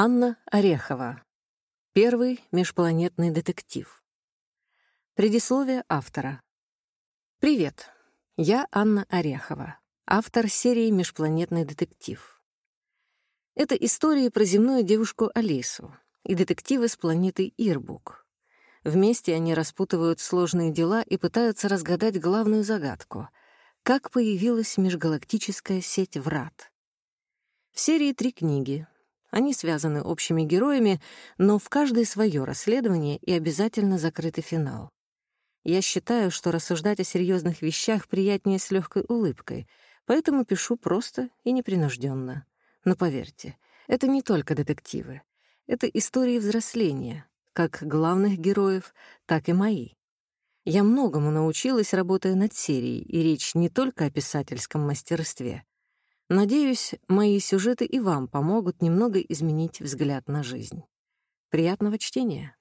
Анна Орехова. Первый межпланетный детектив. Предисловие автора. Привет. Я Анна Орехова, автор серии «Межпланетный детектив». Это истории про земную девушку Алису и детективы с планеты Ирбук. Вместе они распутывают сложные дела и пытаются разгадать главную загадку — как появилась межгалактическая сеть врат. В серии три книги. Они связаны общими героями, но в каждой свое расследование и обязательно закрытый финал. Я считаю, что рассуждать о серьезных вещах приятнее с легкой улыбкой, поэтому пишу просто и непринужденно. Но поверьте, это не только детективы. Это истории взросления, как главных героев, так и мои. Я многому научилась, работая над серией, и речь не только о писательском мастерстве. Надеюсь, мои сюжеты и вам помогут немного изменить взгляд на жизнь. Приятного чтения!